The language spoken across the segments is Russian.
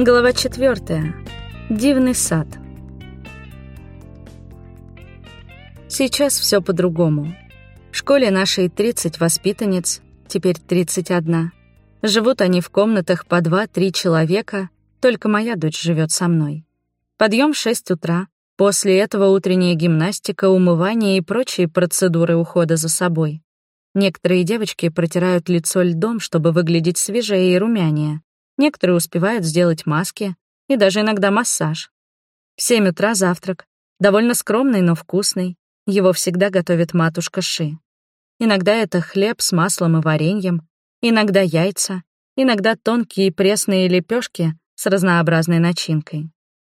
Глава четвертая. Дивный сад. Сейчас все по-другому. В школе нашей 30 воспитанниц, теперь 31. Живут они в комнатах по 2-3 человека, только моя дочь живет со мной. Подъем в 6 утра, после этого утренняя гимнастика, умывание и прочие процедуры ухода за собой. Некоторые девочки протирают лицо льдом, чтобы выглядеть свежее и румянее. Некоторые успевают сделать маски и даже иногда массаж. В 7 утра завтрак. Довольно скромный, но вкусный. Его всегда готовит матушка Ши. Иногда это хлеб с маслом и вареньем, иногда яйца, иногда тонкие пресные лепешки с разнообразной начинкой.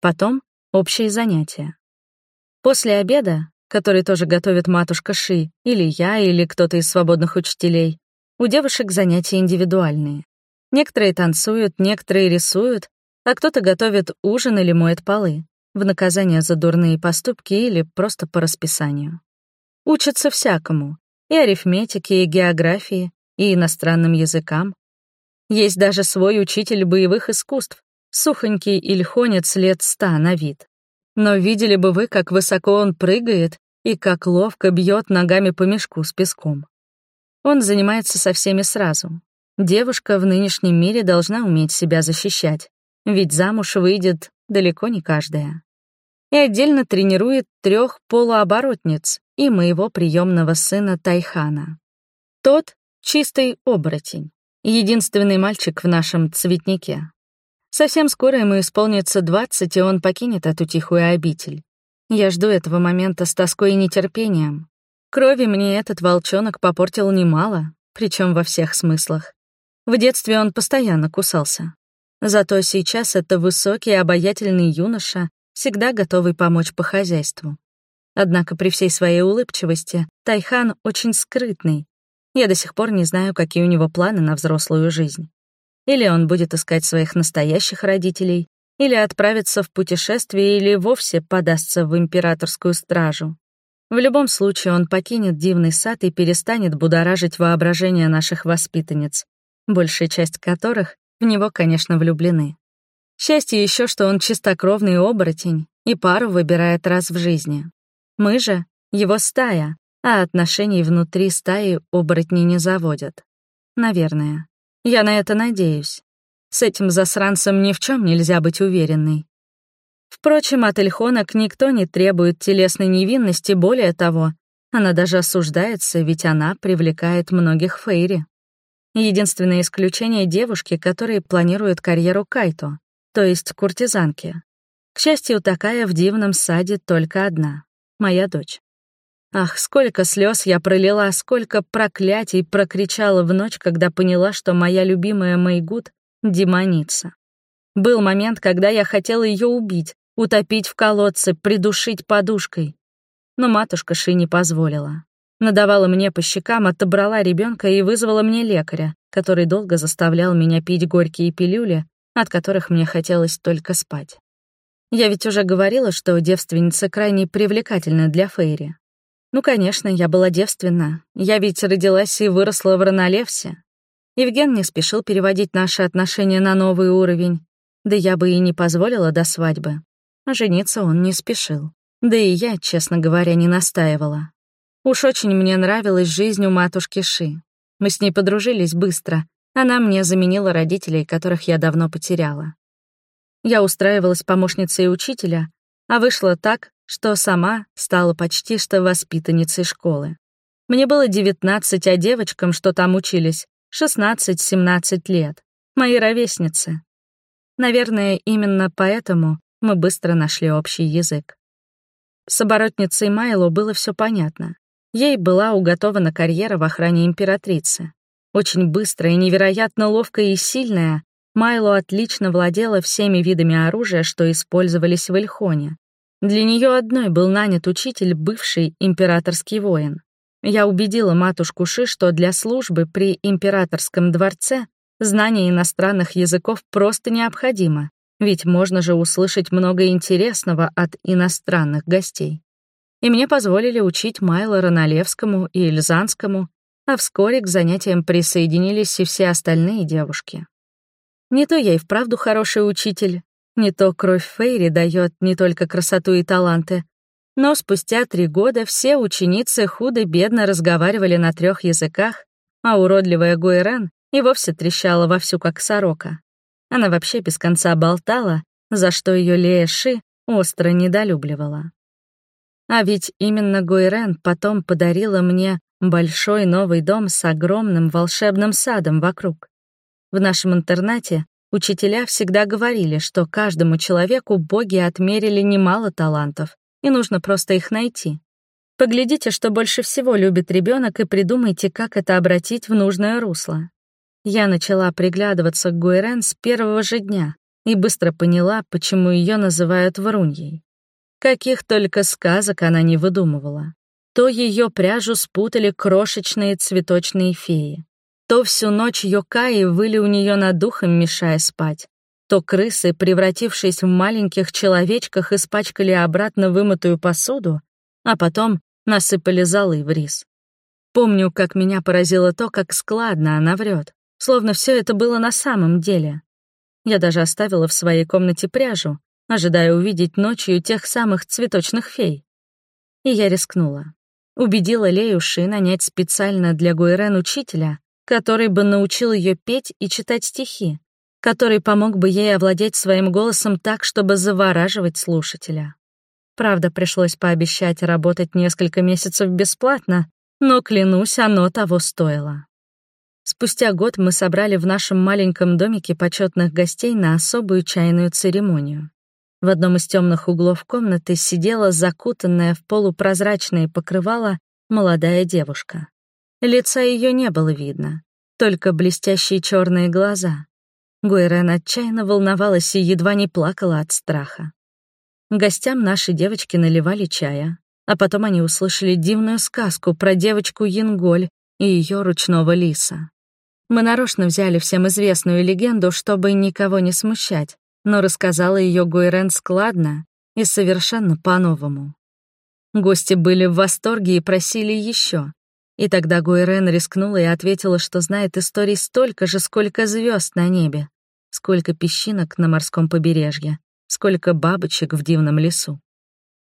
Потом общие занятия. После обеда, который тоже готовит матушка Ши, или я, или кто-то из свободных учителей, у девушек занятия индивидуальные. Некоторые танцуют, некоторые рисуют, а кто-то готовит ужин или моет полы, в наказание за дурные поступки или просто по расписанию. Учатся всякому, и арифметике, и географии, и иностранным языкам. Есть даже свой учитель боевых искусств, сухонький ильхонец лет ста на вид. Но видели бы вы, как высоко он прыгает и как ловко бьет ногами по мешку с песком. Он занимается со всеми сразу, Девушка в нынешнем мире должна уметь себя защищать, ведь замуж выйдет далеко не каждая. И отдельно тренирует трех полуоборотниц и моего приемного сына Тайхана. Тот — чистый оборотень, единственный мальчик в нашем цветнике. Совсем скоро ему исполнится двадцать, и он покинет эту тихую обитель. Я жду этого момента с тоской и нетерпением. Крови мне этот волчонок попортил немало, причем во всех смыслах. В детстве он постоянно кусался. Зато сейчас это высокий, обаятельный юноша, всегда готовый помочь по хозяйству. Однако при всей своей улыбчивости Тайхан очень скрытный. Я до сих пор не знаю, какие у него планы на взрослую жизнь. Или он будет искать своих настоящих родителей, или отправится в путешествие, или вовсе подастся в императорскую стражу. В любом случае он покинет дивный сад и перестанет будоражить воображение наших воспитанниц большая часть которых в него, конечно, влюблены. Счастье еще, что он чистокровный оборотень и пару выбирает раз в жизни. Мы же — его стая, а отношений внутри стаи оборотни не заводят. Наверное. Я на это надеюсь. С этим засранцем ни в чем нельзя быть уверенной. Впрочем, от Эльхонок никто не требует телесной невинности, более того, она даже осуждается, ведь она привлекает многих Фейри. Единственное исключение — девушки, которые планируют карьеру кайто, то есть куртизанки. К счастью, такая в дивном саде только одна — моя дочь. Ах, сколько слез я пролила, сколько проклятий прокричала в ночь, когда поняла, что моя любимая Майгуд — демоница. Был момент, когда я хотела ее убить, утопить в колодце, придушить подушкой. Но матушка Ши не позволила. Надавала мне по щекам, отобрала ребенка и вызвала мне лекаря, который долго заставлял меня пить горькие пилюли, от которых мне хотелось только спать. Я ведь уже говорила, что девственница крайне привлекательна для Фейри. Ну, конечно, я была девственна. Я ведь родилась и выросла в Ранолевсе. Евген не спешил переводить наши отношения на новый уровень. Да я бы и не позволила до свадьбы. А жениться он не спешил. Да и я, честно говоря, не настаивала. Уж очень мне нравилась жизнь у матушки Ши. Мы с ней подружились быстро. Она мне заменила родителей, которых я давно потеряла. Я устраивалась помощницей учителя, а вышло так, что сама стала почти что воспитанницей школы. Мне было 19, а девочкам, что там учились, 16-17 лет. Мои ровесницы. Наверное, именно поэтому мы быстро нашли общий язык. С оборотницей Майло было все понятно. Ей была уготована карьера в охране императрицы. Очень быстрая, невероятно ловкая и сильная, Майло отлично владела всеми видами оружия, что использовались в Эльхоне. Для нее одной был нанят учитель, бывший императорский воин. Я убедила матушку Ши, что для службы при императорском дворце знание иностранных языков просто необходимо, ведь можно же услышать много интересного от иностранных гостей и мне позволили учить Майло Роналевскому и Ильзанскому, а вскоре к занятиям присоединились и все остальные девушки. Не то я и вправду хороший учитель, не то кровь Фейри дает не только красоту и таланты. Но спустя три года все ученицы худо-бедно разговаривали на трех языках, а уродливая Гуэрен и вовсе трещала вовсю, как сорока. Она вообще без конца болтала, за что ее Лея Ши остро недолюбливала. А ведь именно Гуэрен потом подарила мне большой новый дом с огромным волшебным садом вокруг. В нашем интернате учителя всегда говорили, что каждому человеку боги отмерили немало талантов, и нужно просто их найти. Поглядите, что больше всего любит ребенок, и придумайте, как это обратить в нужное русло. Я начала приглядываться к Гуэрен с первого же дня и быстро поняла, почему ее называют Вруньей. Каких только сказок она не выдумывала. То ее пряжу спутали крошечные цветочные феи, то всю ночь Йокаи выли у нее над духом, мешая спать, то крысы, превратившись в маленьких человечках, испачкали обратно вымытую посуду, а потом насыпали золы в рис. Помню, как меня поразило то, как складно она врет, словно все это было на самом деле. Я даже оставила в своей комнате пряжу, ожидая увидеть ночью тех самых цветочных фей. И я рискнула. Убедила Лею Ши нанять специально для Гуэрен учителя, который бы научил ее петь и читать стихи, который помог бы ей овладеть своим голосом так, чтобы завораживать слушателя. Правда, пришлось пообещать работать несколько месяцев бесплатно, но, клянусь, оно того стоило. Спустя год мы собрали в нашем маленьком домике почетных гостей на особую чайную церемонию. В одном из темных углов комнаты сидела закутанная в полупрозрачное покрывало молодая девушка. Лица ее не было видно, только блестящие черные глаза. Гуэрен отчаянно волновалась и едва не плакала от страха. Гостям наши девочки наливали чая, а потом они услышали дивную сказку про девочку Янголь и ее ручного лиса. Мы нарочно взяли всем известную легенду, чтобы никого не смущать, но рассказала ее Гуэрен складно и совершенно по-новому. Гости были в восторге и просили еще. И тогда Гуэрен рискнула и ответила, что знает историй столько же, сколько звезд на небе, сколько песчинок на морском побережье, сколько бабочек в дивном лесу.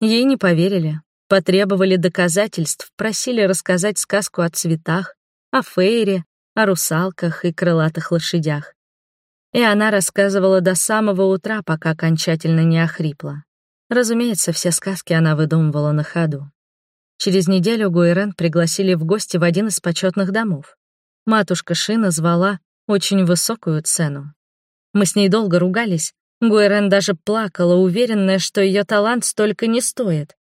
Ей не поверили, потребовали доказательств, просили рассказать сказку о цветах, о фейре, о русалках и крылатых лошадях. И она рассказывала до самого утра, пока окончательно не охрипла. Разумеется, все сказки она выдумывала на ходу. Через неделю Гуэрен пригласили в гости в один из почетных домов. Матушка Шина звала очень высокую цену. Мы с ней долго ругались, Гуэрен даже плакала, уверенная, что ее талант столько не стоит.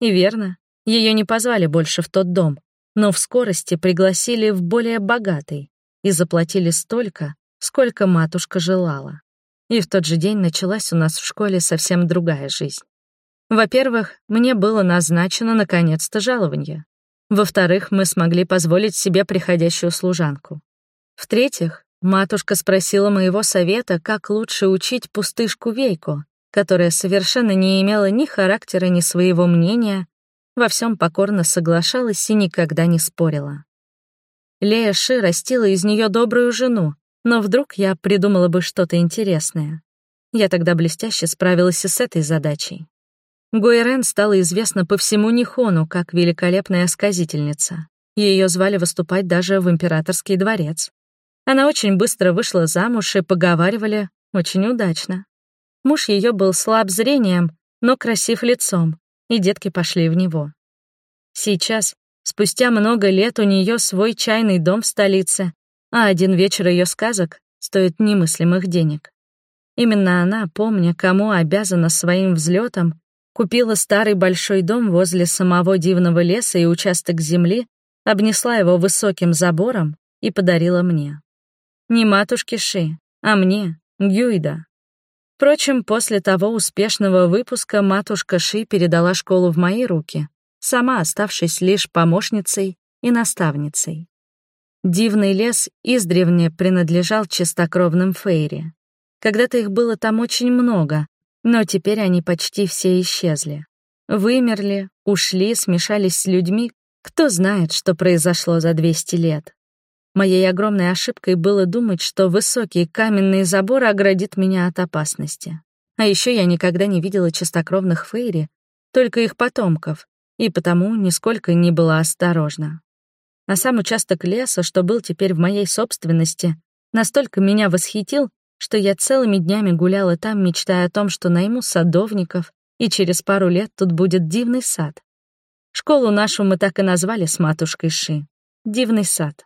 И верно, ее не позвали больше в тот дом, но в скорости пригласили в более богатый и заплатили столько, сколько матушка желала. И в тот же день началась у нас в школе совсем другая жизнь. Во-первых, мне было назначено наконец-то жалование. Во-вторых, мы смогли позволить себе приходящую служанку. В-третьих, Матушка спросила моего совета, как лучше учить пустышку Вейку, которая совершенно не имела ни характера, ни своего мнения, во всем покорно соглашалась и никогда не спорила. Лея Ши растила из нее добрую жену, но вдруг я придумала бы что-то интересное. Я тогда блестяще справилась и с этой задачей. Гуэрен стала известна по всему Нихону как великолепная сказительница. Ее звали выступать даже в императорский дворец. Она очень быстро вышла замуж и поговаривали очень удачно. Муж ее был слаб зрением, но красив лицом, и детки пошли в него. Сейчас, спустя много лет, у нее свой чайный дом в столице, а один вечер ее сказок стоит немыслимых денег. Именно она, помня, кому обязана своим взлетом, купила старый большой дом возле самого дивного леса и участок земли, обнесла его высоким забором и подарила мне. Не матушке Ши, а мне, Гюйда. Впрочем, после того успешного выпуска матушка Ши передала школу в мои руки, сама оставшись лишь помощницей и наставницей. Дивный лес издревне принадлежал чистокровным фейри. Когда-то их было там очень много, но теперь они почти все исчезли. Вымерли, ушли, смешались с людьми, кто знает, что произошло за 200 лет. Моей огромной ошибкой было думать, что высокий каменный забор оградит меня от опасности. А еще я никогда не видела чистокровных фейри, только их потомков, и потому нисколько не была осторожна. А сам участок леса, что был теперь в моей собственности, настолько меня восхитил, что я целыми днями гуляла там, мечтая о том, что найму садовников, и через пару лет тут будет дивный сад. Школу нашу мы так и назвали с матушкой Ши — Дивный сад.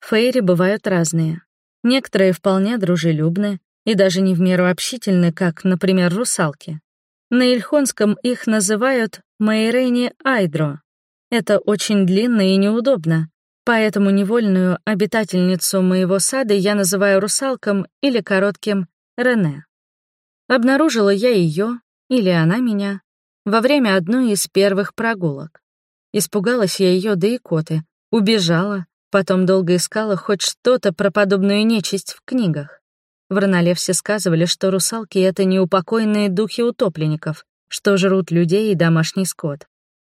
Фейри бывают разные. Некоторые вполне дружелюбны и даже не в меру общительны, как, например, русалки. На Ильхонском их называют Мейрени Айдро. Это очень длинно и неудобно, поэтому невольную обитательницу моего сада я называю русалком или коротким Рене. Обнаружила я ее, или она меня, во время одной из первых прогулок. Испугалась я ее до икоты, убежала, потом долго искала хоть что-то про подобную нечисть в книгах. В Ронале все сказывали, что русалки — это неупокоенные духи утопленников, что жрут людей и домашний скот.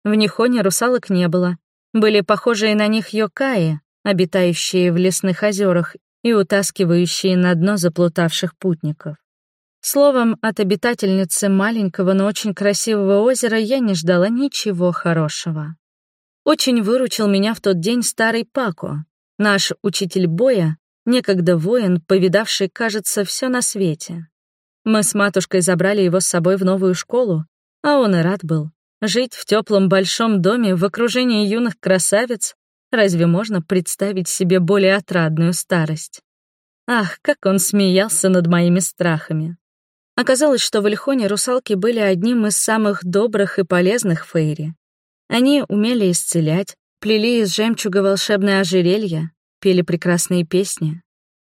В Нихоне русалок не было. Были похожие на них йокаи, обитающие в лесных озерах и утаскивающие на дно заплутавших путников. Словом, от обитательницы маленького, но очень красивого озера я не ждала ничего хорошего. Очень выручил меня в тот день старый Пако, наш учитель боя, некогда воин, повидавший, кажется, все на свете. Мы с матушкой забрали его с собой в новую школу, а он и рад был. Жить в теплом большом доме в окружении юных красавиц разве можно представить себе более отрадную старость? Ах, как он смеялся над моими страхами. Оказалось, что в Ильхоне русалки были одним из самых добрых и полезных фейри. Они умели исцелять, плели из жемчуга волшебное ожерелье, пели прекрасные песни.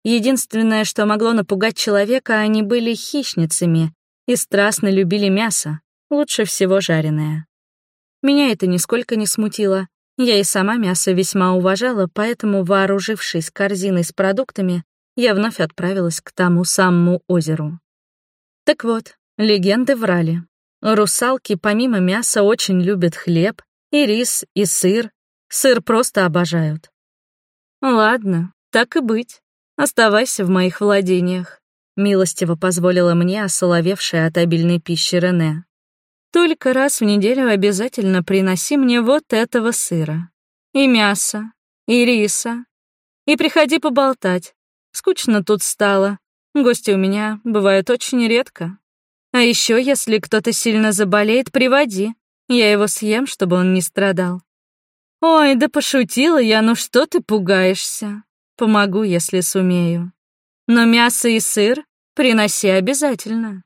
Единственное, что могло напугать человека, они были хищницами и страстно любили мясо, лучше всего жареное. Меня это нисколько не смутило. Я и сама мясо весьма уважала, поэтому, вооружившись корзиной с продуктами, я вновь отправилась к тому самому озеру. Так вот, легенды врали. Русалки помимо мяса очень любят хлеб, и рис, и сыр. Сыр просто обожают. Ладно, так и быть. Оставайся в моих владениях. Милостиво позволила мне осоловевшая от обильной пищи Рене. Только раз в неделю обязательно приноси мне вот этого сыра. И мяса, и риса. И приходи поболтать. Скучно тут стало. Гости у меня бывают очень редко. А еще, если кто-то сильно заболеет, приводи. Я его съем, чтобы он не страдал. Ой, да пошутила я, ну что ты пугаешься? Помогу, если сумею. Но мясо и сыр приноси обязательно.